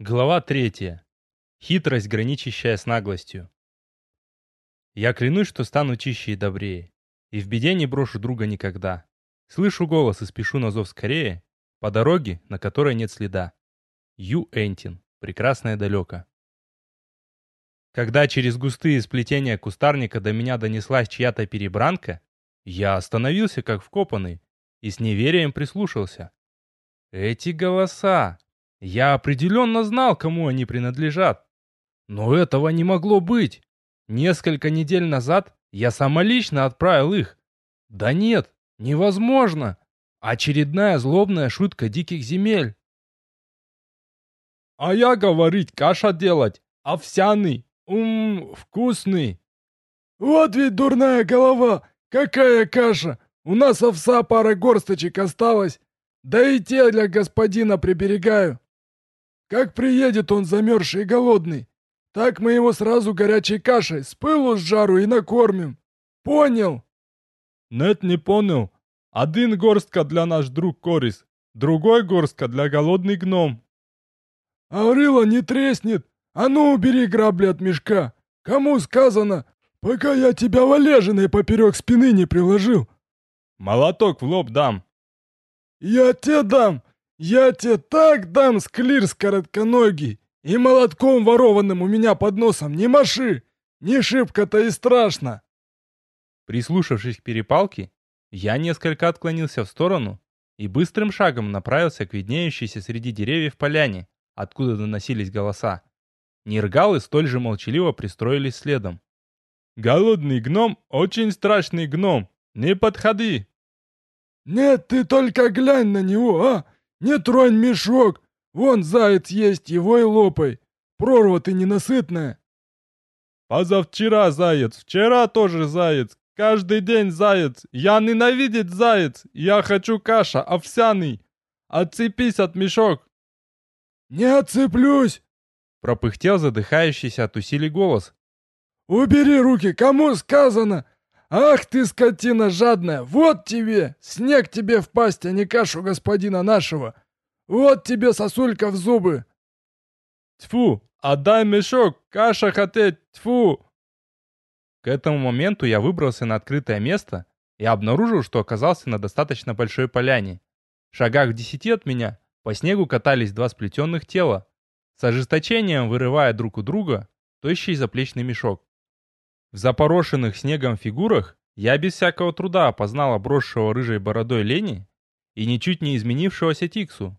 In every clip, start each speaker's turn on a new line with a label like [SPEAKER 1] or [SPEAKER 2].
[SPEAKER 1] Глава третья. Хитрость, граничащая с наглостью. Я клянусь, что стану чище и добрее, и в беде не брошу друга никогда. Слышу голос и спешу на зов скорее, по дороге, на которой нет следа. Ю Энтин. Прекрасное далеко. Когда через густые сплетения кустарника до меня донеслась чья-то перебранка, я остановился как вкопанный и с неверием прислушался. Эти голоса! Я определенно знал, кому они принадлежат. Но этого не могло быть. Несколько недель назад я самолично отправил их. Да нет, невозможно. Очередная злобная шутка диких земель. А я говорить, каша делать. Овсяный. Ум, вкусный.
[SPEAKER 2] Вот ведь дурная голова. Какая каша. У нас овса пара горсточек осталось. Да и те для господина приберегаю. Как приедет он замерзший и голодный, так мы его сразу горячей кашей с пылу с жару и накормим. Понял?
[SPEAKER 1] Нет, не понял. Один горстка для наш друг Корис, другой горстка для голодный гном.
[SPEAKER 2] Аврила не треснет. А ну, убери грабли от мешка. Кому сказано, пока я тебя валежиной поперек спины не приложил?
[SPEAKER 1] Молоток в лоб дам.
[SPEAKER 2] Я тебе дам. «Я тебе так дам, склирс коротконогий, и молотком ворованным у меня под носом не маши! Не шибко-то и страшно!»
[SPEAKER 1] Прислушавшись к перепалке, я несколько отклонился в сторону и быстрым шагом направился к виднеющейся среди деревьев поляне, откуда доносились голоса. Нергалы столь же молчаливо пристроились следом. «Голодный гном — очень страшный гном! Не подходи!»
[SPEAKER 2] «Нет, ты только глянь на него, а! «Не тронь мешок! Вон заяц есть, его и лопай! Прорва ты ненасытная!»
[SPEAKER 1] «Позавчера заяц, вчера тоже заяц, каждый день заяц! Я ненавидит заяц! Я хочу каша, овсяный! Отцепись от мешок!»
[SPEAKER 2] «Не отцеплюсь!»
[SPEAKER 1] Пропыхтел задыхающийся от усилий голос.
[SPEAKER 2] «Убери руки, кому сказано! «Ах ты, скотина жадная! Вот тебе! Снег тебе в пасть, а не кашу господина нашего! Вот тебе сосулька в зубы!»
[SPEAKER 1] «Тьфу! Отдай мешок! Каша хотеть! Тьфу!» К этому моменту я выбрался на открытое место и обнаружил, что оказался на достаточно большой поляне. В шагах в десяти от меня по снегу катались два сплетенных тела, с ожесточением вырывая друг у друга тощий заплечный мешок. В запорошенных снегом фигурах я без всякого труда опознал обросшего рыжей бородой Лени и ничуть не изменившегося Тиксу.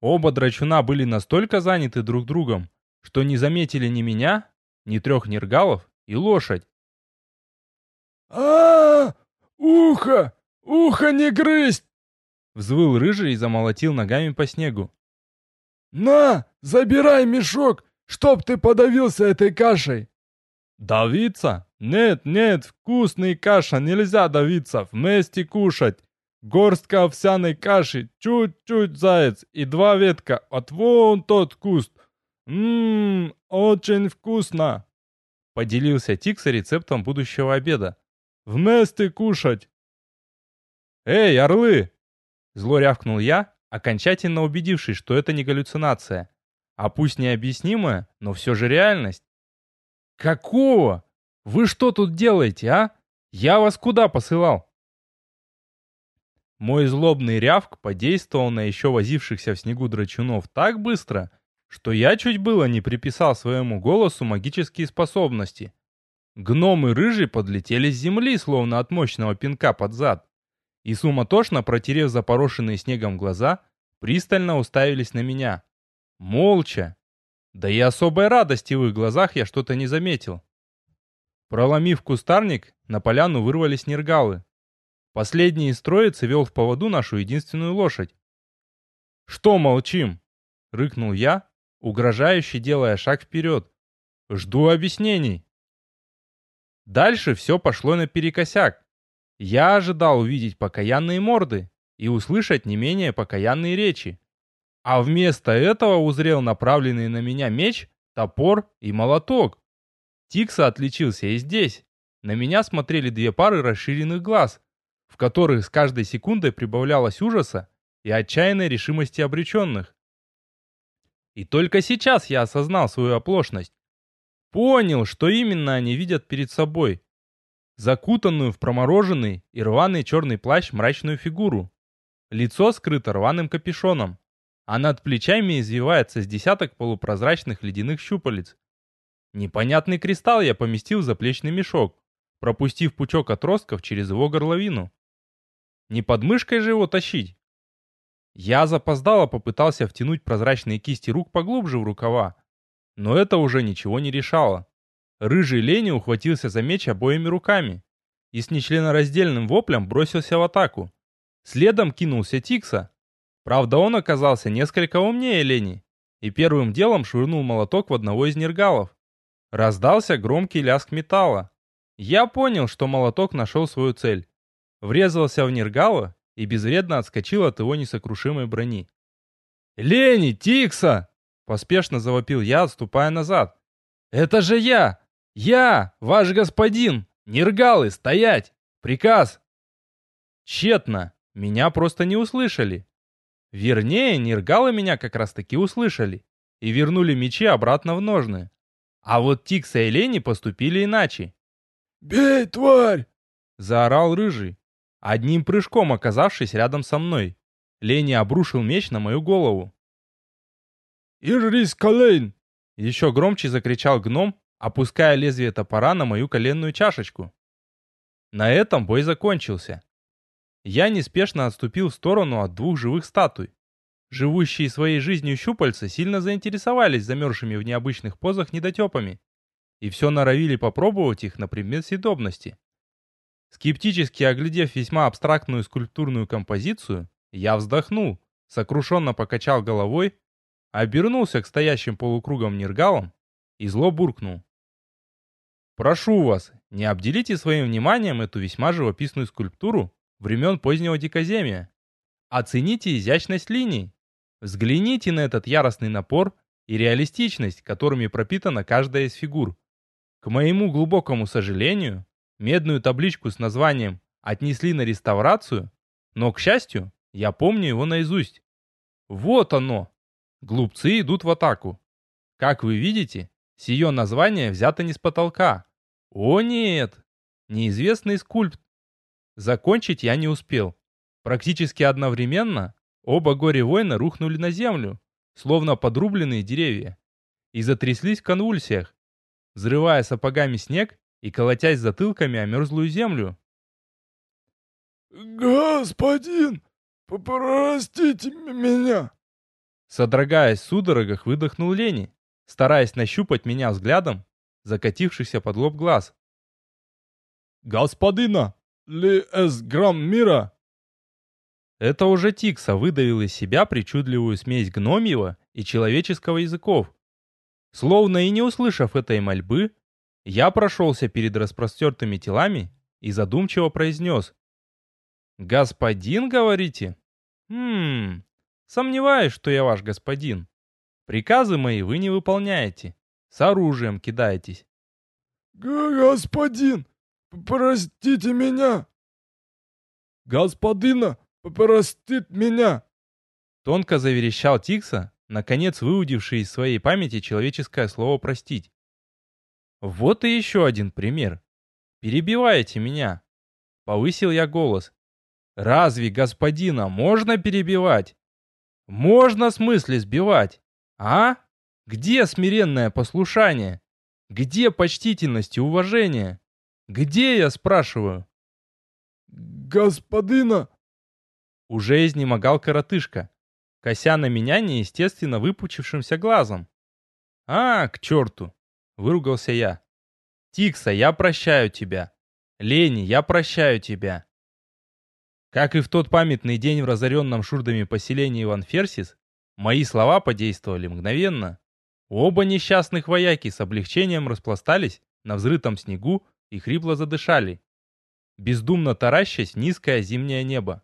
[SPEAKER 1] Оба драчуна были настолько заняты друг другом, что не заметили ни меня, ни трех нергалов и лошадь.
[SPEAKER 2] а, Ухо! Ухо не грызть!»
[SPEAKER 1] Взвыл рыжий и замолотил ногами по снегу.
[SPEAKER 2] «На, забирай мешок, чтоб ты подавился этой кашей!»
[SPEAKER 1] «Давиться? Нет, нет, вкусный каша, нельзя давиться, вместе кушать. Горстка овсяной каши, чуть-чуть заяц и два ветка от вон тот куст. Ммм, очень вкусно!» Поделился Тикса рецептом будущего обеда. «Вместе кушать!» «Эй, орлы!» Зло рявкнул я, окончательно убедившись, что это не галлюцинация. А пусть необъяснимая, но все же реальность. «Какого? Вы что тут делаете, а? Я вас куда посылал?» Мой злобный рявк подействовал на еще возившихся в снегу драчунов так быстро, что я чуть было не приписал своему голосу магические способности. Гномы рыжий подлетели с земли, словно от мощного пинка под зад, и суматошно, протерев запорошенные снегом глаза, пристально уставились на меня. Молча, да и особой радости в их глазах я что-то не заметил. Проломив кустарник, на поляну вырвались нергалы. Последний из троицы вел в поводу нашу единственную лошадь. «Что молчим?» — рыкнул я, угрожающе делая шаг вперед. «Жду объяснений». Дальше все пошло наперекосяк. Я ожидал увидеть покаянные морды и услышать не менее покаянные речи. А вместо этого узрел направленный на меня меч, топор и молоток. Тикса отличился и здесь. На меня смотрели две пары расширенных глаз, в которых с каждой секундой прибавлялось ужаса и отчаянной решимости обреченных. И только сейчас я осознал свою оплошность. Понял, что именно они видят перед собой. Закутанную в промороженный и рваный черный плащ мрачную фигуру. Лицо скрыто рваным капюшоном, а над плечами извивается с десяток полупрозрачных ледяных щупалец. Непонятный кристалл я поместил в заплечный мешок, пропустив пучок отростков через его горловину. Не под мышкой же его тащить. Я запоздало попытался втянуть прозрачные кисти рук поглубже в рукава, но это уже ничего не решало. Рыжий Лени ухватился за меч обоими руками и с нечленораздельным воплем бросился в атаку. Следом кинулся Тикса. Правда, он оказался несколько умнее Лени и первым делом швырнул молоток в одного из нергалов. Раздался громкий лязг металла. Я понял, что молоток нашел свою цель. Врезался в нергала и безвредно отскочил от его несокрушимой брони. «Лени, Тикса!» — поспешно завопил я, отступая назад. «Это же я! Я, ваш господин! Нергалы, стоять! Приказ!» Тщетно, меня просто не услышали. Вернее, нергалы меня как раз таки услышали и вернули мечи обратно в ножны. А вот Тикса и Лени поступили иначе.
[SPEAKER 2] «Бей, тварь!»
[SPEAKER 1] — заорал Рыжий, одним прыжком оказавшись рядом со мной. Лени обрушил меч на мою голову.
[SPEAKER 2] «Иррис Колейн!»
[SPEAKER 1] — еще громче закричал гном, опуская лезвие топора на мою коленную чашечку. На этом бой закончился. Я неспешно отступил в сторону от двух живых статуй. Живущие своей жизнью щупальца сильно заинтересовались замерзшими в необычных позах недотепами и все норовили попробовать их на предмет съедобности. Скептически оглядев весьма абстрактную скульптурную композицию, я вздохнул, сокрушенно покачал головой, обернулся к стоящим полукругом нергалам и зло буркнул. «Прошу вас, не обделите своим вниманием эту весьма живописную скульптуру времен позднего дикоземия. Оцените изящность линий. Взгляните на этот яростный напор и реалистичность, которыми пропитана каждая из фигур. К моему глубокому сожалению, медную табличку с названием отнесли на реставрацию, но, к счастью, я помню его наизусть. Вот оно! Глупцы идут в атаку. Как вы видите, сие название взято не с потолка. О нет! Неизвестный скульпт Закончить я не успел. Практически одновременно оба горе-воина рухнули на землю, словно подрубленные деревья, и затряслись в конвульсиях, взрывая сапогами снег и колотясь затылками о мерзлую землю.
[SPEAKER 2] «Господин, простите меня!»
[SPEAKER 1] Содрогаясь в судорогах, выдохнул Лени, стараясь нащупать меня взглядом, закатившихся под лоб глаз.
[SPEAKER 2] «Господина, ли эс грамм мира?»
[SPEAKER 1] Это уже Тикса выдавил из себя причудливую смесь гномьего и человеческого языков. Словно и не услышав этой мольбы, я прошелся перед распростертыми телами и задумчиво произнес. «Господин, говорите? Хм, сомневаюсь, что я ваш господин. Приказы мои вы не выполняете, с оружием кидаетесь».
[SPEAKER 2] «Господин, простите меня!» «Господина, простит меня!»
[SPEAKER 1] Тонко заверещал Тикса, наконец выудивший из своей памяти человеческое слово «простить». Вот и еще один пример. Перебиваете меня. Повысил я голос. Разве господина можно перебивать? Можно смысле сбивать? А? Где смиренное послушание? Где почтительность и уважение? Где, я спрашиваю?
[SPEAKER 2] Господина!
[SPEAKER 1] Уже изнемогал коротышка, кося на меня неестественно выпучившимся глазом. «А, к черту!» — выругался я. «Тикса, я прощаю тебя. Лени, я прощаю тебя». Как и в тот памятный день в разоренном шурдами поселении Иван Ферсис, мои слова подействовали мгновенно. Оба несчастных вояки с облегчением распластались на взрытом снегу и хрипло задышали, бездумно таращась низкое зимнее небо.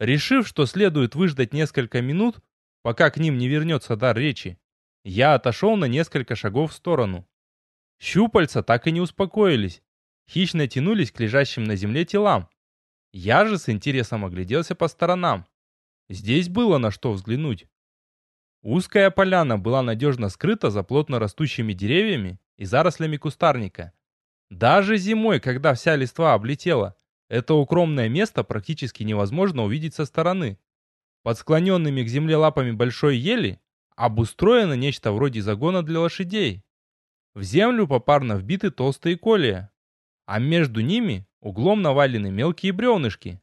[SPEAKER 1] Решив, что следует выждать несколько минут, пока к ним не вернется дар речи, я отошел на несколько шагов в сторону. Щупальца так и не успокоились, хищно тянулись к лежащим на земле телам. Я же с интересом огляделся по сторонам. Здесь было на что взглянуть. Узкая поляна была надежно скрыта за плотно растущими деревьями и зарослями кустарника. Даже зимой, когда вся листва облетела, это укромное место практически невозможно увидеть со стороны. Под склоненными к земле лапами большой ели обустроено нечто вроде загона для лошадей. В землю попарно вбиты толстые колея, а между ними углом навалены мелкие бревнышки,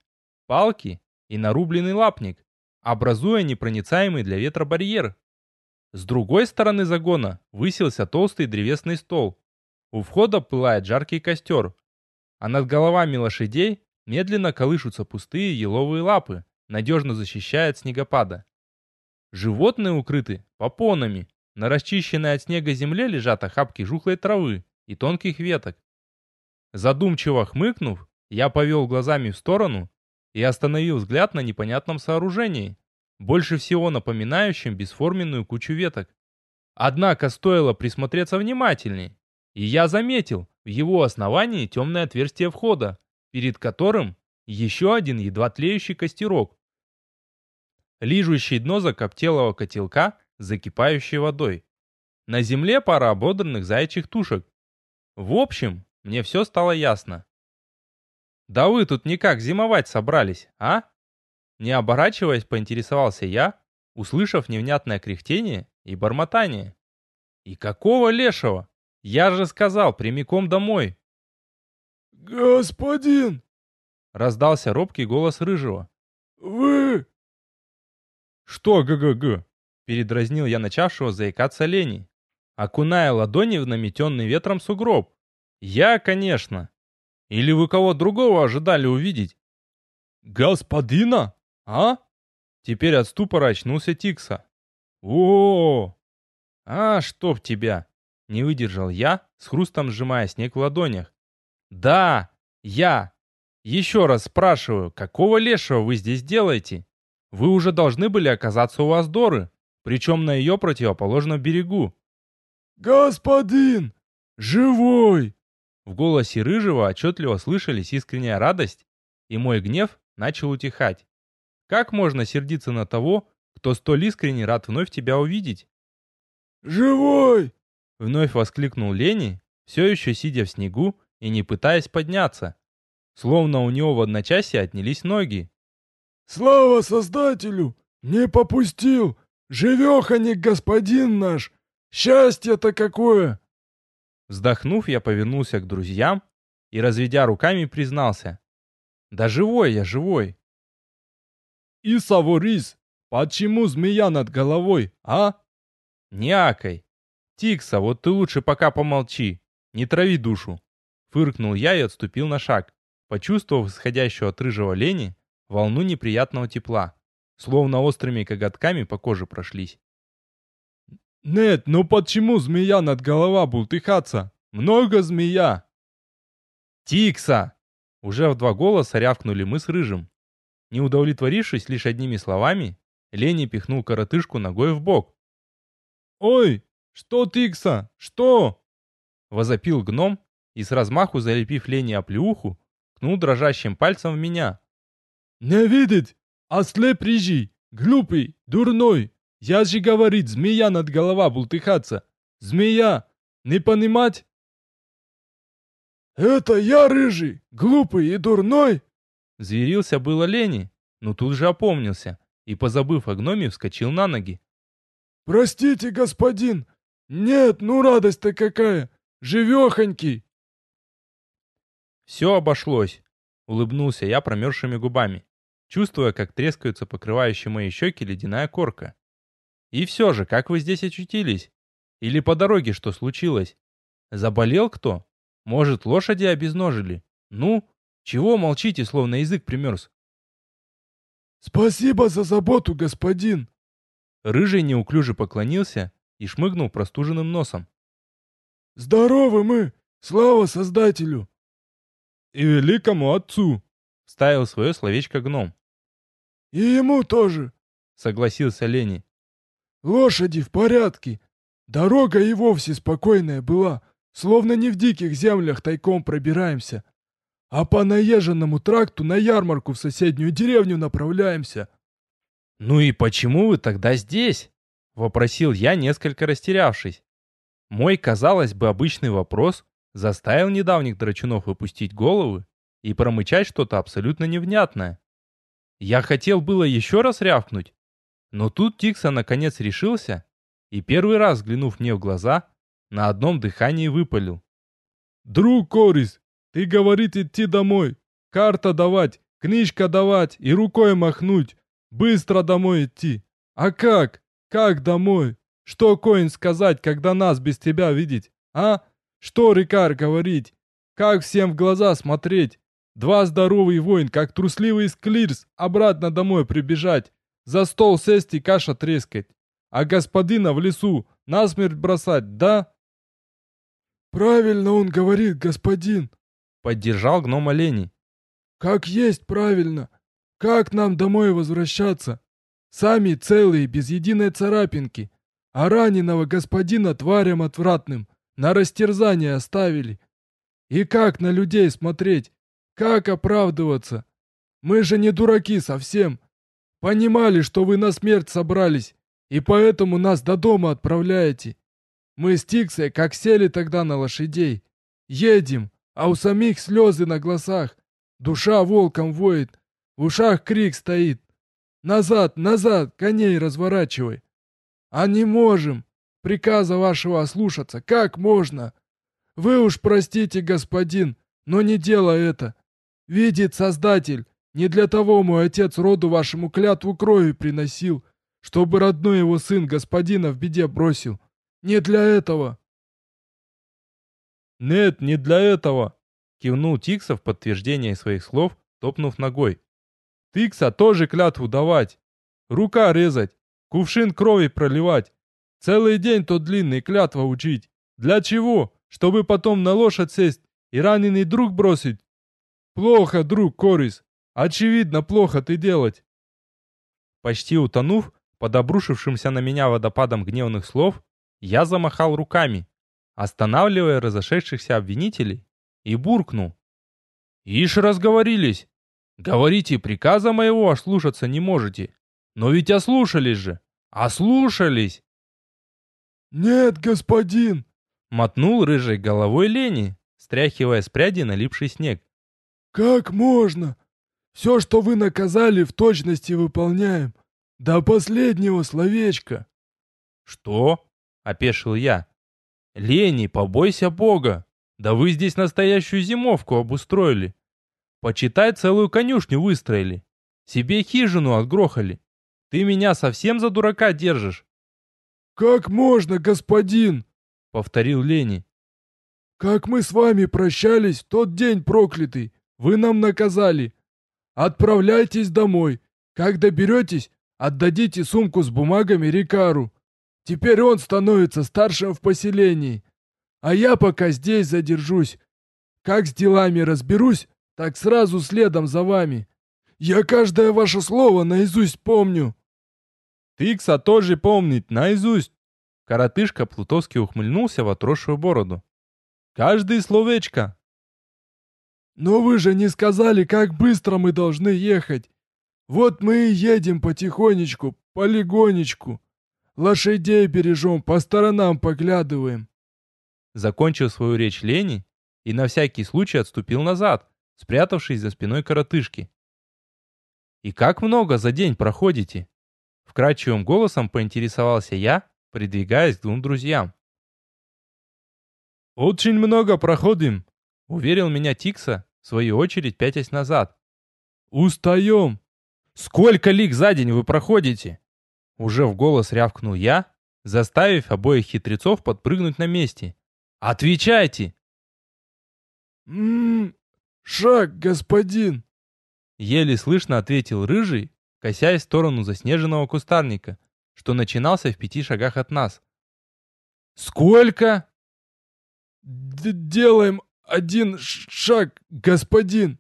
[SPEAKER 1] палки и нарубленный лапник, образуя непроницаемый для ветра барьер. С другой стороны загона высился толстый древесный стол. У входа пылает жаркий костер, а над головами лошадей медленно колышутся пустые еловые лапы, надежно защищая от снегопада. Животные укрыты попонами, на расчищенной от снега земле лежат охапки жухлой травы и тонких веток. Задумчиво хмыкнув, я повел глазами в сторону и остановил взгляд на непонятном сооружении, больше всего напоминающем бесформенную кучу веток. Однако стоило присмотреться внимательней, и я заметил в его основании темное отверстие входа, перед которым еще один едва тлеющий костерок, лижущий дно закоптелого котелка закипающей водой. На земле пара ободранных заячьих тушек. В общем, мне все стало ясно. «Да вы тут никак зимовать собрались, а?» Не оборачиваясь, поинтересовался я, услышав невнятное кряхтение и бормотание. «И какого лешего? Я же сказал, прямиком домой!»
[SPEAKER 2] «Господин!»
[SPEAKER 1] — раздался робкий голос Рыжего.
[SPEAKER 2] «Вы...»
[SPEAKER 1] «Что г-г-г?» — передразнил я начавшего заикаться Лени, окуная ладони в наметенный ветром сугроб. «Я, конечно. Или вы кого другого ожидали увидеть?» «Господина? А?» Теперь от ступора очнулся Тикса. о, -о, -о! «А, чтоб тебя!» Не выдержал я, с хрустом сжимая снег в ладонях. «Да, я! Еще раз спрашиваю, какого лешего вы здесь делаете? Вы уже должны были оказаться у Аздоры, причем на ее противоположном берегу».
[SPEAKER 2] «Господин! Живой!»
[SPEAKER 1] В голосе Рыжего отчетливо слышались искренняя радость, и мой гнев начал утихать. Как можно сердиться на того, кто столь искренне рад вновь тебя увидеть?
[SPEAKER 2] «Живой!»
[SPEAKER 1] Вновь воскликнул Лени, все еще сидя в снегу и не пытаясь подняться. Словно у него в одночасье отнялись ноги.
[SPEAKER 2] «Слава Создателю! Не попустил! Живеханик, господин наш! Счастье-то какое!»
[SPEAKER 1] Вздохнув, я повернулся к друзьям и, разведя руками, признался. «Да живой я, живой!»
[SPEAKER 2] «И Саворис, почему змея над головой, а?»
[SPEAKER 1] «Не акай! «Тикса, вот ты лучше пока помолчи, не трави душу!» Фыркнул я и отступил на шаг, почувствовав исходящую от рыжего лени волну неприятного тепла, словно острыми коготками по коже прошлись.
[SPEAKER 2] «Нет, ну почему змея над голова бултыхаться? Много змея!»
[SPEAKER 1] «Тикса!» Уже в два голоса рявкнули мы с Рыжим. Не удовлетворившись лишь одними словами, Лени пихнул коротышку ногой в бок.
[SPEAKER 2] «Ой, «Что, Тикса? Что?»
[SPEAKER 1] Возопил гном и с размаху залепив Лене оплеуху, кнул дрожащим пальцем в меня.
[SPEAKER 2] «Не видит! Ослеп рижий! Глупый! Дурной! Я же говорит, змея над голова бултыхаться! Змея! Не понимать?» «Это я рыжий, глупый и дурной?»
[SPEAKER 1] Зверился было Лени, но тут же опомнился и, позабыв о гноме, вскочил на ноги.
[SPEAKER 2] «Простите, господин, «Нет, ну радость-то какая! Живехонький!»
[SPEAKER 1] «Все обошлось», — улыбнулся я промерзшими губами, чувствуя, как трескаются покрывающие мои щеки ледяная корка. «И все же, как вы здесь очутились? Или по дороге что случилось? Заболел кто? Может, лошади обезножили? Ну, чего молчите, словно язык примерз?»
[SPEAKER 2] «Спасибо за заботу, господин!»
[SPEAKER 1] Рыжий неуклюже поклонился и шмыгнул простуженным носом.
[SPEAKER 2] «Здоровы мы! Слава Создателю!»
[SPEAKER 1] «И великому отцу!» — вставил свое словечко гном.
[SPEAKER 2] «И ему тоже!»
[SPEAKER 1] — согласился Лени.
[SPEAKER 2] «Лошади в порядке. Дорога и вовсе спокойная была, словно не в диких землях тайком пробираемся, а по наезженному тракту на ярмарку в соседнюю деревню направляемся».
[SPEAKER 1] «Ну и почему вы тогда здесь?» Вопросил я, несколько растерявшись. Мой, казалось бы, обычный вопрос заставил недавних драчунов выпустить головы и промычать что-то абсолютно невнятное. Я хотел было еще раз рявкнуть, но тут Тикса наконец решился и первый раз, взглянув мне в глаза, на одном дыхании выпалил.
[SPEAKER 2] «Друг Корис, ты говорит идти домой, карта давать, книжка давать и рукой махнуть, быстро домой идти. А как? Как домой? Что Коин сказать, когда нас без тебя видеть, а? Что Рикар говорить? Как всем в глаза смотреть? Два здоровый воин, как трусливый склирс, обратно домой прибежать, за стол сесть и каша трескать, а господина в лесу насмерть бросать, да? Правильно он говорит, господин,
[SPEAKER 1] поддержал гном олени.
[SPEAKER 2] Как есть правильно. Как нам домой возвращаться? Сами целые, без единой царапинки. А раненого господина тварям отвратным на растерзание оставили. И как на людей смотреть? Как оправдываться? Мы же не дураки совсем. Понимали, что вы на смерть собрались, и поэтому нас до дома отправляете. Мы с Тиксой как сели тогда на лошадей. Едем, а у самих слезы на глазах. Душа волком воет, в ушах крик стоит. Назад, назад, коней разворачивай. А не можем. Приказа вашего ослушаться, как можно? Вы уж простите, господин, но не дело это. Видит Создатель, не для того мой отец роду вашему клятву крови приносил, чтобы родной его сын господина в беде бросил. Не для этого.
[SPEAKER 1] Нет, не для этого, кивнул Тикса в подтверждение своих слов, топнув ногой. Тикса тоже клятву давать. Рука резать, кувшин крови проливать. Целый день тот длинный клятва учить. Для чего? Чтобы потом на лошадь сесть и раненый друг бросить? Плохо, друг Корис. Очевидно, плохо ты делать. Почти утонув под обрушившимся на меня водопадом гневных слов, я замахал руками, останавливая разошедшихся обвинителей, и буркнул. «Ишь разговорились! Говорите, приказа моего ослушаться не можете. Но ведь ослушались же! Ослушались!»
[SPEAKER 2] «Нет, господин!»
[SPEAKER 1] — мотнул рыжей головой Лени, стряхивая с пряди налипший снег.
[SPEAKER 2] «Как можно? Все, что вы наказали, в точности выполняем. До последнего словечка».
[SPEAKER 1] «Что?» — опешил я. «Лени, побойся Бога! Да вы здесь настоящую зимовку обустроили. Почитай, целую конюшню выстроили. Себе хижину отгрохали. Ты меня совсем за дурака держишь?»
[SPEAKER 2] «Как можно, господин?» — повторил Лени. «Как мы с вами прощались тот день проклятый, вы нам наказали. Отправляйтесь домой. Как доберетесь, отдадите сумку с бумагами Рикару. Теперь он становится старшим в поселении. А я пока здесь задержусь. Как с делами разберусь, так сразу следом за вами. Я каждое ваше слово наизусть помню.
[SPEAKER 1] Тыкса тоже помнит наизусть. Коротышка плутовски ухмыльнулся в отросшую бороду. Каждый словечко.
[SPEAKER 2] Но вы же не сказали, как быстро мы должны ехать. Вот мы и едем потихонечку, полигонечку. Лошадей бережем, по сторонам поглядываем.
[SPEAKER 1] Закончил свою речь Лени и на всякий случай отступил назад, спрятавшись за спиной коротышки. «И как много за день проходите?» Вкрадчивым голосом поинтересовался я, придвигаясь к двум друзьям.
[SPEAKER 2] «Очень много проходим», —
[SPEAKER 1] уверил меня Тикса, в свою очередь пятясь назад.
[SPEAKER 2] «Устаем!»
[SPEAKER 1] «Сколько лик за день вы проходите?» Уже в голос рявкнул я, заставив обоих хитрецов подпрыгнуть на месте. «Отвечайте!»
[SPEAKER 2] «М-м, шаг, господин!»
[SPEAKER 1] Еле слышно ответил Рыжий, косясь в сторону заснеженного кустарника, что начинался в пяти шагах от нас. «Сколько?»
[SPEAKER 2] Д «Делаем один шаг, господин!»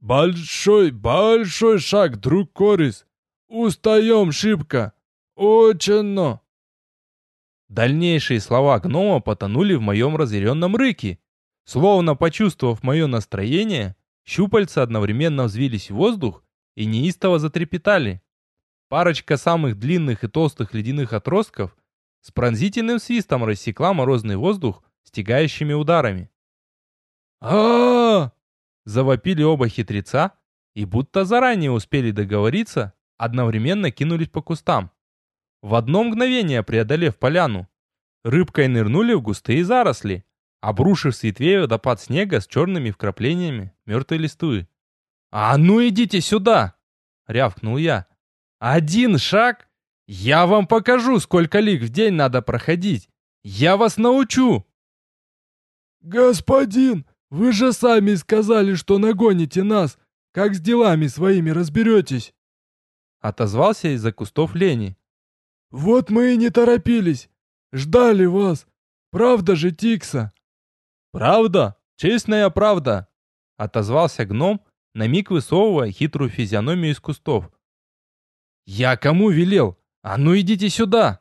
[SPEAKER 2] «Большой, большой шаг, друг Корис! Устаем шибко! Очень но!»
[SPEAKER 1] Дальнейшие слова гнома потонули в моем разъяренном рыке. Словно почувствовав мое настроение, щупальца одновременно взвились в воздух и неистово затрепетали. Парочка самых длинных и толстых ледяных отростков с пронзительным свистом рассекла морозный воздух стегающими ударами.
[SPEAKER 2] а,
[SPEAKER 1] Завопили оба хитреца и будто заранее успели договориться, одновременно кинулись по кустам. В одно мгновение преодолев поляну, рыбкой нырнули в густые заросли, обрушив с ветвей водопад снега с черными вкраплениями мертвой листвы. «А ну идите сюда!» — рявкнул я. «Один шаг! Я вам покажу, сколько лиг в день надо проходить! Я вас научу!»
[SPEAKER 2] «Господин, вы же сами сказали, что нагоните нас! Как с делами своими разберетесь?»
[SPEAKER 1] Отозвался из-за кустов Лени.
[SPEAKER 2] «Вот мы и не торопились. Ждали вас. Правда же, Тикса?»
[SPEAKER 1] «Правда? Честная правда!» Отозвался гном, на миг высовывая хитрую физиономию из кустов. «Я кому велел? А ну идите сюда!»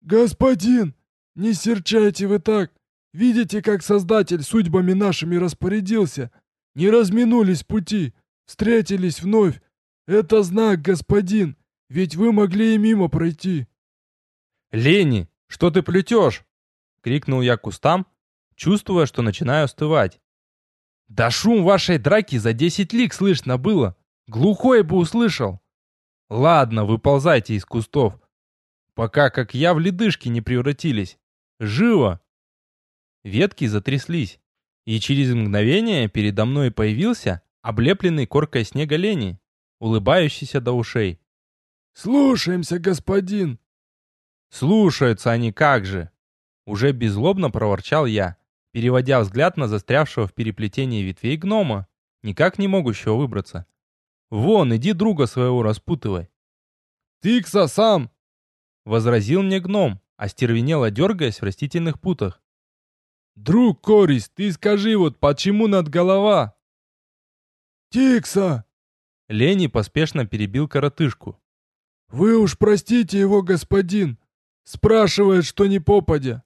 [SPEAKER 2] «Господин, не серчайте вы так. Видите, как Создатель судьбами нашими распорядился? Не разминулись пути, встретились вновь. Это знак, господин, ведь вы могли и мимо пройти».
[SPEAKER 1] «Лени, что ты плетешь?» — крикнул я кустам, чувствуя, что начинаю остывать. «Да шум вашей драки за десять лиг слышно было. Глухой бы услышал. Ладно, выползайте из кустов. Пока как я в ледышки не превратились. Живо!» Ветки затряслись, и через мгновение передо мной появился облепленный коркой снега лени, улыбающийся до ушей.
[SPEAKER 2] «Слушаемся, господин!»
[SPEAKER 1] «Слушаются они как же!» Уже беззлобно проворчал я, переводя взгляд на застрявшего в переплетении ветвей гнома, никак не могущего выбраться. «Вон, иди друга своего распутывай!» «Тыкса сам!» Возразил мне гном, остервенело дергаясь в растительных путах. «Друг Корис, ты скажи вот, почему над голова?»
[SPEAKER 2] «Тикса!»
[SPEAKER 1] Лени поспешно перебил коротышку.
[SPEAKER 2] «Вы уж простите его, господин. Спрашивает, что не попадя.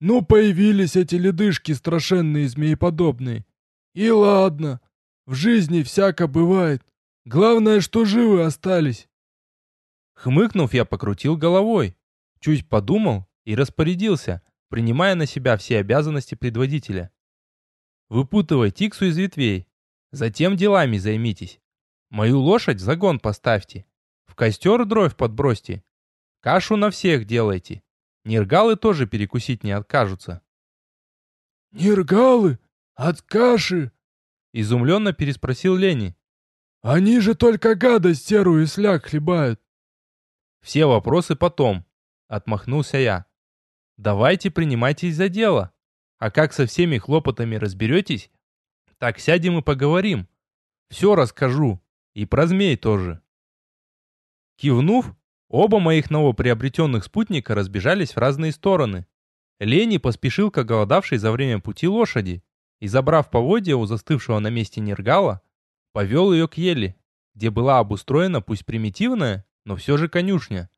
[SPEAKER 2] Ну, появились эти ледышки страшенные змееподобные. И ладно, в жизни всяко бывает. Главное, что живы остались».
[SPEAKER 1] Хмыкнув, я покрутил головой, чуть подумал и распорядился, принимая на себя все обязанности предводителя. Выпутывай Тиксу из ветвей, затем делами займитесь. Мою лошадь загон поставьте, в костер дровь подбросьте, кашу на всех делайте. Нергалы тоже перекусить не откажутся.
[SPEAKER 2] «Нергалы? От каши?»
[SPEAKER 1] Изумленно переспросил Лени.
[SPEAKER 2] «Они же только гадость серую и сляг хлебают».
[SPEAKER 1] «Все вопросы потом», — отмахнулся я. Давайте принимайтесь за дело. А как со всеми хлопотами разберетесь, так сядем и поговорим. Все расскажу. И про змей тоже. Кивнув, оба моих новоприобретенных спутника разбежались в разные стороны. Лени поспешил к оголодавшей за время пути лошади и, забрав поводья у застывшего на месте Нергала, повел ее к еле, где была обустроена пусть примитивная, но все же конюшня.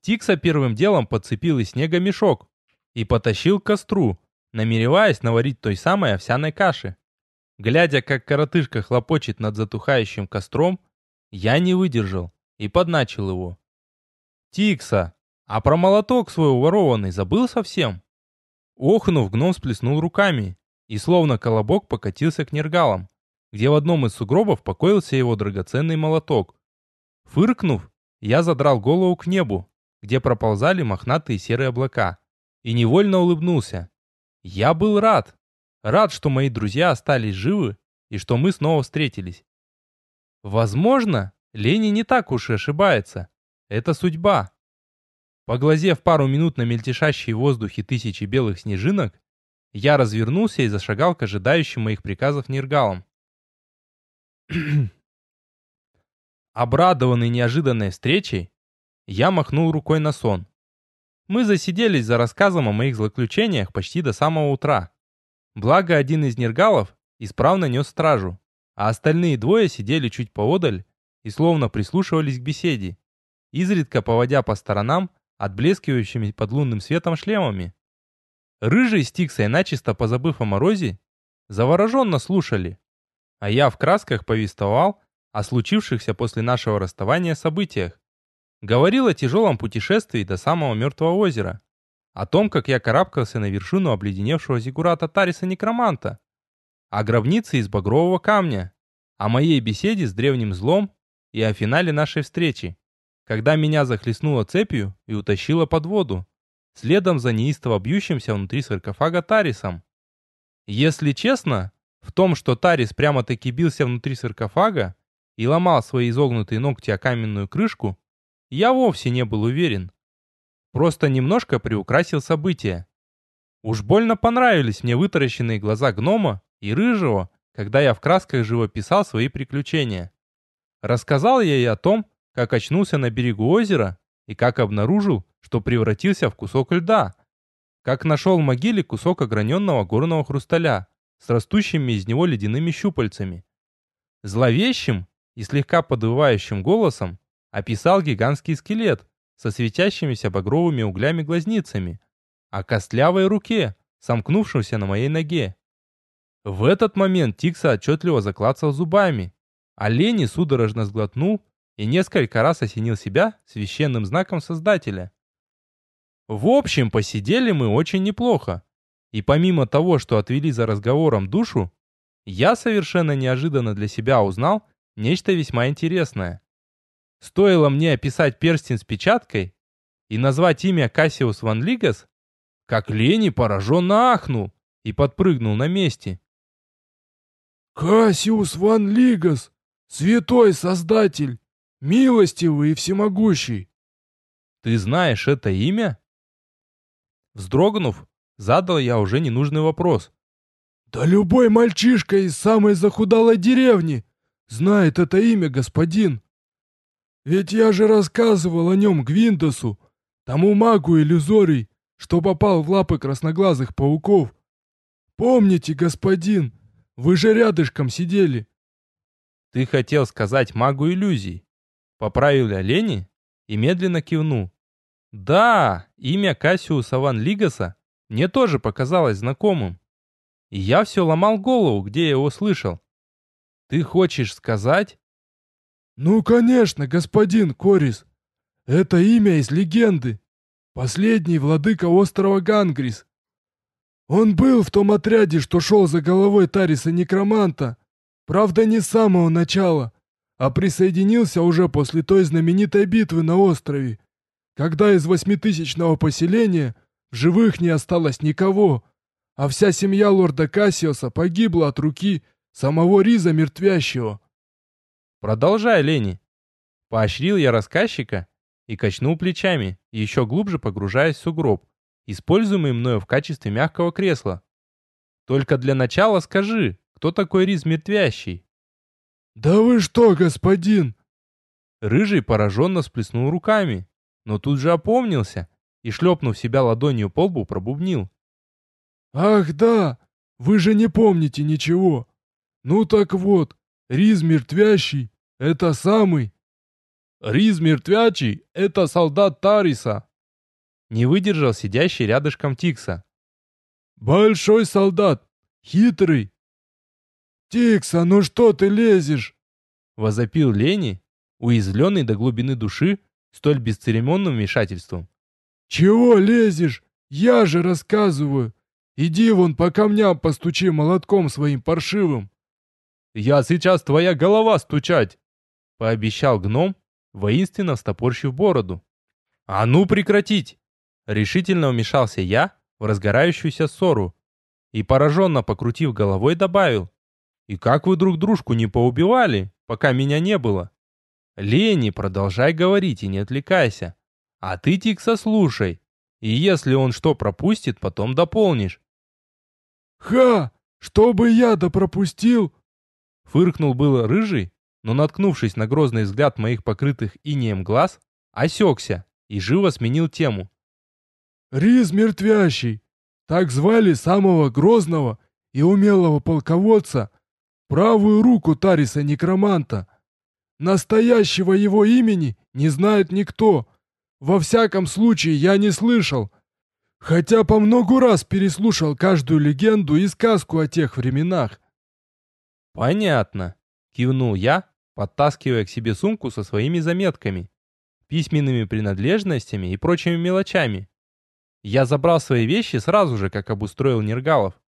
[SPEAKER 1] Тикса первым делом подцепил из снега мешок и потащил к костру, намереваясь наварить той самой овсяной каши. Глядя, как коротышка хлопочет над затухающим костром, я не выдержал и подначил его. «Тикса, а про молоток свой уворованный забыл совсем?» Охнув, гном сплеснул руками и словно колобок покатился к нергалам, где в одном из сугробов покоился его драгоценный молоток. Фыркнув, я задрал голову к небу где проползали мохнатые серые облака, и невольно улыбнулся. Я был рад. Рад, что мои друзья остались живы и что мы снова встретились. Возможно, Лени не так уж и ошибается. Это судьба. Поглазев пару минут на мельтешащие в воздухе тысячи белых снежинок, я развернулся и зашагал к ожидающим моих приказов нергалам. Обрадованный неожиданной встречей, я махнул рукой на сон. Мы засиделись за рассказом о моих злоключениях почти до самого утра. Благо, один из нергалов исправно нес стражу, а остальные двое сидели чуть поодаль и словно прислушивались к беседе, изредка поводя по сторонам отблескивающими под лунным светом шлемами. Рыжий с Тиксой, начисто позабыв о морозе, завороженно слушали, а я в красках повествовал о случившихся после нашего расставания событиях. Говорил о тяжелом путешествии до самого Мертвого озера. О том, как я карабкался на вершину обледеневшего зигурата Тариса Некроманта. О гробнице из багрового камня. О моей беседе с древним злом и о финале нашей встречи, когда меня захлестнуло цепью и утащило под воду, следом за неистово бьющимся внутри саркофага Тарисом. Если честно, в том, что Тарис прямо-таки бился внутри саркофага и ломал свои изогнутые ногти о каменную крышку, я вовсе не был уверен. Просто немножко приукрасил события. Уж больно понравились мне вытаращенные глаза гнома и рыжего, когда я в красках живописал свои приключения. Рассказал я ей о том, как очнулся на берегу озера и как обнаружил, что превратился в кусок льда. Как нашел в могиле кусок ограненного горного хрусталя с растущими из него ледяными щупальцами. Зловещим и слегка подвывающим голосом описал гигантский скелет со светящимися багровыми углями-глазницами, о костлявой руке, сомкнувшемся на моей ноге. В этот момент Тикса отчетливо заклацал зубами, а Лени судорожно сглотнул и несколько раз осенил себя священным знаком Создателя. В общем, посидели мы очень неплохо. И помимо того, что отвели за разговором душу, я совершенно неожиданно для себя узнал нечто весьма интересное. Стоило мне описать перстень с печаткой и назвать имя Кассиус Ван Лигас, как Лени пораженно ахнул и подпрыгнул на месте.
[SPEAKER 2] «Кассиус Ван Лигас! Святой Создатель! Милостивый и всемогущий!»
[SPEAKER 1] «Ты знаешь это имя?» Вздрогнув, задал я уже ненужный вопрос.
[SPEAKER 2] «Да любой мальчишка из самой захудалой деревни знает это имя, господин. Ведь я же рассказывал о нем Гвиндосу, тому магу иллюзорий, что попал в лапы красноглазых пауков. Помните, господин, вы же рядышком сидели».
[SPEAKER 1] «Ты хотел сказать магу иллюзий?» Поправил я Лени и медленно кивнул. «Да, имя Кассиуса Ван Лигаса мне тоже показалось знакомым. И я все ломал голову, где я его слышал. Ты хочешь сказать?
[SPEAKER 2] Ну, конечно, господин Корис. Это имя из легенды. Последний владыка острова Гангрис. Он был в том отряде, что шел за головой Тариса Некроманта. Правда, не с самого начала, а присоединился уже после той знаменитой битвы на острове, когда из восьмитысячного поселения в живых не осталось никого, а вся семья лорда Кассиоса погибла от руки самого Риза Мертвящего.
[SPEAKER 1] «Продолжай, Лени!» Поощрил я рассказчика и качнул плечами, еще глубже погружаясь в сугроб, используемый мною в качестве мягкого кресла. «Только для начала скажи, кто такой Риз Мертвящий?»
[SPEAKER 2] «Да вы что, господин!»
[SPEAKER 1] Рыжий пораженно сплеснул руками, но тут же опомнился и, шлепнув себя ладонью по лбу, пробубнил.
[SPEAKER 2] «Ах да, вы же не помните ничего. Ну так вот, Риз Мертвящий — это самый...»
[SPEAKER 1] «Риз Мертвячий — это солдат Тариса!» Не выдержал сидящий рядышком Тикса.
[SPEAKER 2] «Большой солдат, хитрый!» «Тикса, ну что ты лезешь?»
[SPEAKER 1] Возопил Лени, уязвленный до глубины души столь бесцеремонным вмешательством.
[SPEAKER 2] «Чего лезешь? Я же рассказываю. Иди вон по камням постучи молотком своим паршивым».
[SPEAKER 1] «Я сейчас твоя голова стучать!» — пообещал гном, воинственно встопорщив бороду. «А ну прекратить!» Решительно вмешался я в разгорающуюся ссору и, пораженно покрутив головой, добавил. «И как вы друг дружку не поубивали, пока меня не было?» «Лени, продолжай говорить и не отвлекайся. А ты, Тикса, слушай. И если он что пропустит, потом дополнишь».
[SPEAKER 2] «Ха! Что бы я да пропустил?»
[SPEAKER 1] Фыркнул было рыжий, но, наткнувшись на грозный взгляд моих покрытых инеем глаз, осекся и живо сменил тему.
[SPEAKER 2] «Риз мертвящий! Так звали самого грозного и умелого полководца, правую руку Тариса Некроманта. Настоящего его имени не знает никто. Во всяком случае, я не слышал. Хотя по многу раз переслушал каждую легенду и сказку о тех временах.
[SPEAKER 1] «Понятно», — кивнул я, подтаскивая к себе сумку со своими заметками, письменными принадлежностями и прочими мелочами. Я забрал свои вещи сразу же, как обустроил Нергалов.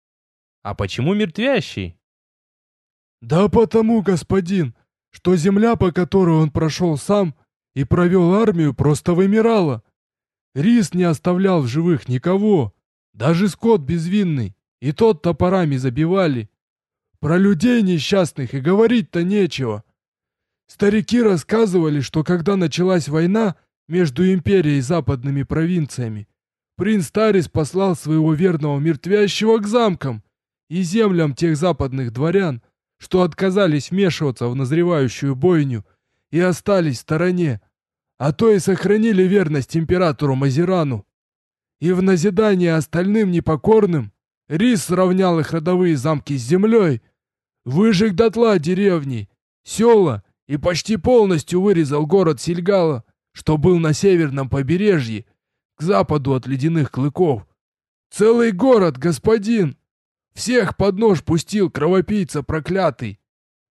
[SPEAKER 1] А почему мертвящий?
[SPEAKER 2] Да потому, господин, что земля, по которой он прошел сам и провел армию, просто вымирала. Рис не оставлял в живых никого, даже скот безвинный, и тот топорами забивали. Про людей несчастных и говорить-то нечего. Старики рассказывали, что когда началась война между империей и западными провинциями, принц Тарис послал своего верного мертвящего к замкам и землям тех западных дворян, что отказались вмешиваться в назревающую бойню и остались в стороне, а то и сохранили верность императору Мазирану. И в назидание остальным непокорным Рис сравнял их родовые замки с землей, выжег дотла деревни, села и почти полностью вырезал город Сильгала, что был на северном побережье, к западу от ледяных клыков. Целый город, господин! Всех под нож пустил кровопийца проклятый.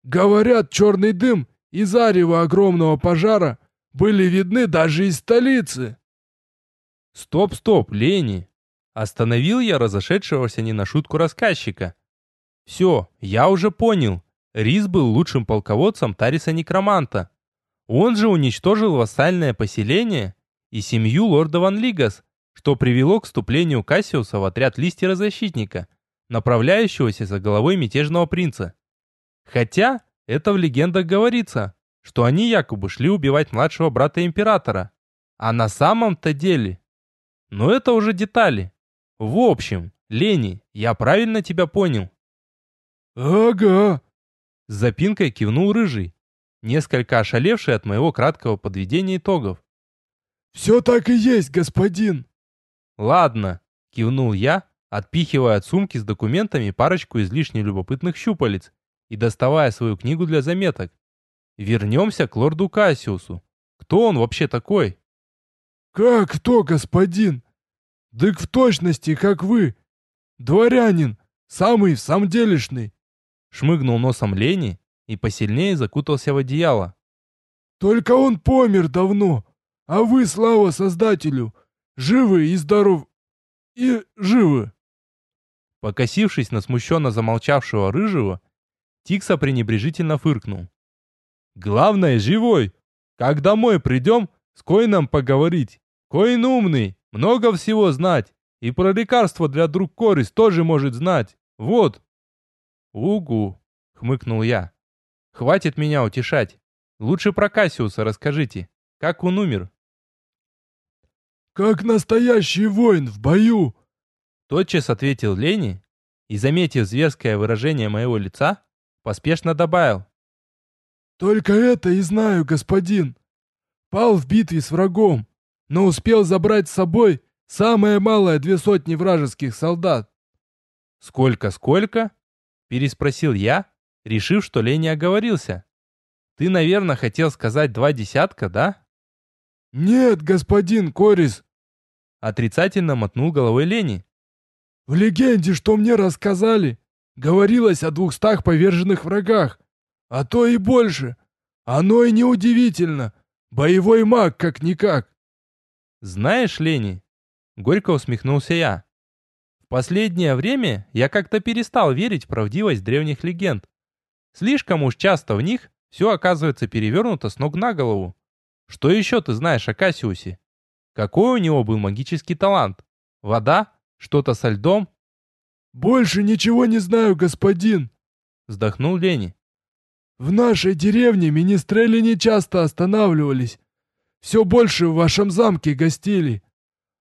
[SPEAKER 2] Говорят, черный дым и зарево огромного пожара были видны даже из столицы.
[SPEAKER 1] Стоп, стоп, Лени. Остановил я разошедшегося не на шутку рассказчика. Все, я уже понял. Рис был лучшим полководцем Тариса Некроманта. Он же уничтожил вассальное поселение и семью лорда Ван Лигас, что привело к вступлению Кассиуса в отряд листера-защитника – направляющегося за головой мятежного принца. Хотя это в легендах говорится, что они якобы шли убивать младшего брата императора. А на самом-то деле... Но это уже детали. В общем, Лени, я правильно тебя понял?
[SPEAKER 2] Ага.
[SPEAKER 1] С запинкой кивнул Рыжий, несколько ошалевший от моего краткого подведения итогов.
[SPEAKER 2] Все так и есть, господин.
[SPEAKER 1] Ладно, кивнул я, отпихивая от сумки с документами парочку излишне любопытных щупалец и доставая свою книгу для заметок. Вернемся к лорду Кассиусу. Кто он вообще такой?
[SPEAKER 2] Как кто, господин? Дык в точности, как вы. Дворянин, самый самделишный.
[SPEAKER 1] Шмыгнул носом Лени и посильнее закутался в одеяло.
[SPEAKER 2] Только он помер давно, а вы, слава Создателю, живы и здоров... и живы.
[SPEAKER 1] Покосившись на смущенно замолчавшего рыжего, Тикса пренебрежительно фыркнул. «Главное, живой! Как домой придем, с Коином поговорить. Коин умный, много всего знать, и про лекарства для друг Корис тоже может знать. Вот!» «Угу!» — хмыкнул я. «Хватит меня утешать. Лучше про Кассиуса расскажите. Как он умер?»
[SPEAKER 2] «Как настоящий воин в бою!»
[SPEAKER 1] Тотчас ответил Лени и, заметив зверское выражение моего лица, поспешно добавил.
[SPEAKER 2] «Только это и знаю, господин. Пал в битве с врагом, но успел забрать с собой самое малое две сотни вражеских солдат».
[SPEAKER 1] «Сколько-сколько?» — переспросил я, решив, что Лени оговорился. «Ты, наверное, хотел сказать два десятка, да?»
[SPEAKER 2] «Нет, господин Корис!»
[SPEAKER 1] Отрицательно мотнул головой Лени.
[SPEAKER 2] В легенде, что мне рассказали, говорилось о двухстах поверженных врагах, а то и больше. Оно и неудивительно. Боевой маг как-никак.
[SPEAKER 1] Знаешь, Лени, горько усмехнулся я. В последнее время я как-то перестал верить в правдивость древних легенд. Слишком уж часто в них все оказывается перевернуто с ног на голову. Что еще ты знаешь о Кассиусе? Какой у него был магический талант? Вода? Что-то со льдом?
[SPEAKER 2] Больше ничего не знаю, господин.
[SPEAKER 1] Вздохнул Лени.
[SPEAKER 2] В нашей деревне министрели не часто останавливались. Все больше в вашем замке гостили.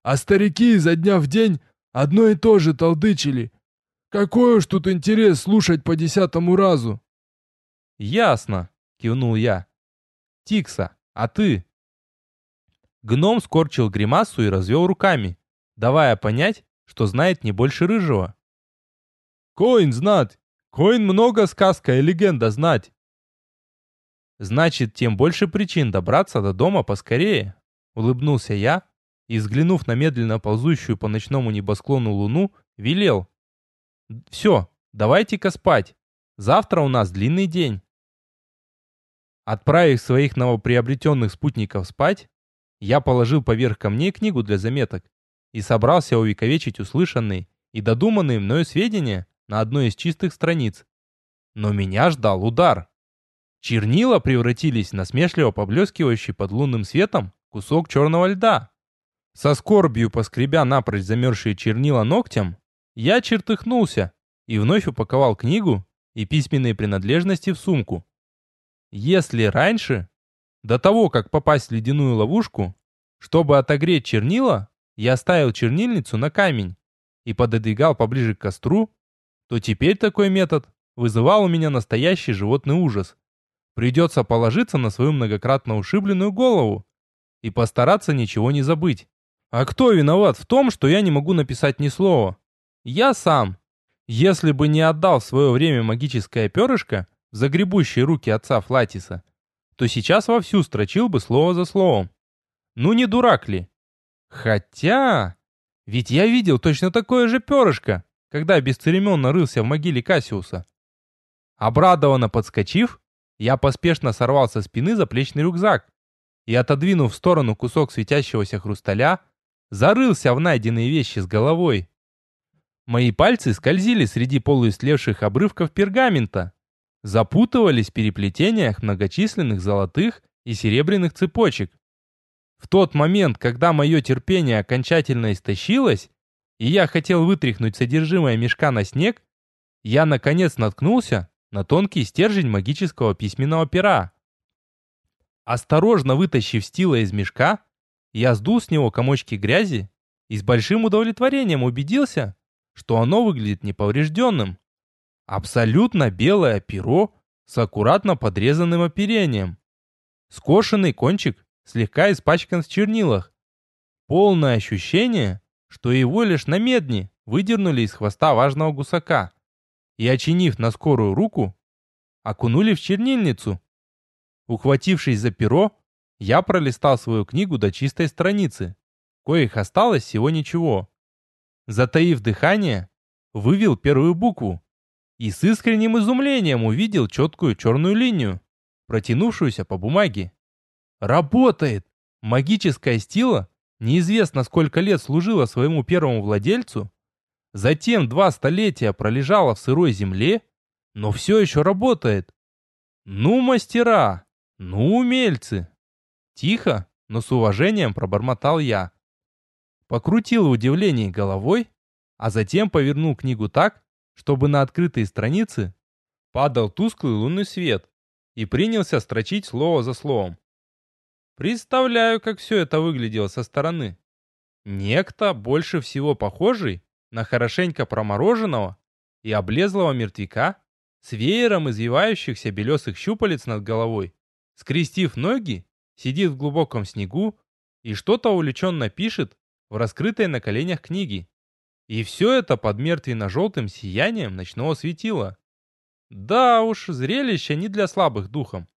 [SPEAKER 2] А старики изо дня в день одно и то же толдычили. Какой уж тут интерес слушать по десятому разу.
[SPEAKER 1] Ясно, кивнул я. Тикса, а ты? Гном скорчил гримасу и развел руками, давая понять, что знает не больше рыжего. Коин знать! Коин много сказка и легенда знать. Значит, тем больше причин добраться до дома поскорее. Улыбнулся я и, взглянув на медленно ползущую по ночному небосклону луну, велел. Все, давайте-ка спать. Завтра у нас длинный день. Отправив своих новоприобретенных спутников спать, я положил поверх камней книгу для заметок и собрался увековечить услышанные и додуманные мною сведения на одной из чистых страниц. Но меня ждал удар. Чернила превратились в насмешливо поблескивающий под лунным светом кусок черного льда. Со скорбью поскребя напрочь замерзшие чернила ногтем, я чертыхнулся и вновь упаковал книгу и письменные принадлежности в сумку. Если раньше, до того, как попасть в ледяную ловушку, чтобы отогреть чернила, я ставил чернильницу на камень и пододвигал поближе к костру, то теперь такой метод вызывал у меня настоящий животный ужас. Придется положиться на свою многократно ушибленную голову и постараться ничего не забыть. А кто виноват в том, что я не могу написать ни слова? Я сам. Если бы не отдал в свое время магическое перышко в загребущие руки отца Флатиса, то сейчас вовсю строчил бы слово за словом. Ну не дурак ли? Хотя... Ведь я видел точно такое же перышко, когда бесцеремонно рылся в могиле Кассиуса. Обрадованно подскочив, я поспешно сорвал со спины заплечный рюкзак и, отодвинув в сторону кусок светящегося хрусталя, зарылся в найденные вещи с головой. Мои пальцы скользили среди полуистлевших обрывков пергамента, запутывались в переплетениях многочисленных золотых и серебряных цепочек. В тот момент, когда мое терпение окончательно истощилось, и я хотел вытряхнуть содержимое мешка на снег, я наконец наткнулся на тонкий стержень магического письменного пера. Осторожно вытащив стила из мешка, я сдул с него комочки грязи и с большим удовлетворением убедился, что оно выглядит неповрежденным. Абсолютно белое перо с аккуратно подрезанным оперением. Скошенный кончик слегка испачкан в чернилах. Полное ощущение, что его лишь на медне выдернули из хвоста важного гусака и, очинив на скорую руку, окунули в чернильницу. Ухватившись за перо, я пролистал свою книгу до чистой страницы, коих осталось всего ничего. Затаив дыхание, вывел первую букву и с искренним изумлением увидел четкую черную линию, протянувшуюся по бумаге. Работает! Магическая стила неизвестно сколько лет служила своему первому владельцу, затем два столетия пролежала в сырой земле, но все еще работает. Ну, мастера! Ну, умельцы! Тихо, но с уважением пробормотал я. Покрутил в удивлении головой, а затем повернул книгу так, чтобы на открытые страницы падал тусклый лунный свет и принялся строчить слово за словом. Представляю, как все это выглядело со стороны. Некто, больше всего похожий на хорошенько промороженного и облезлого мертвяка, с веером извивающихся белесых щупалец над головой, скрестив ноги, сидит в глубоком снегу и что-то увлеченно пишет в раскрытой на коленях книге. И все это под мертвенно-желтым сиянием ночного светила. Да уж, зрелище не для слабых духом.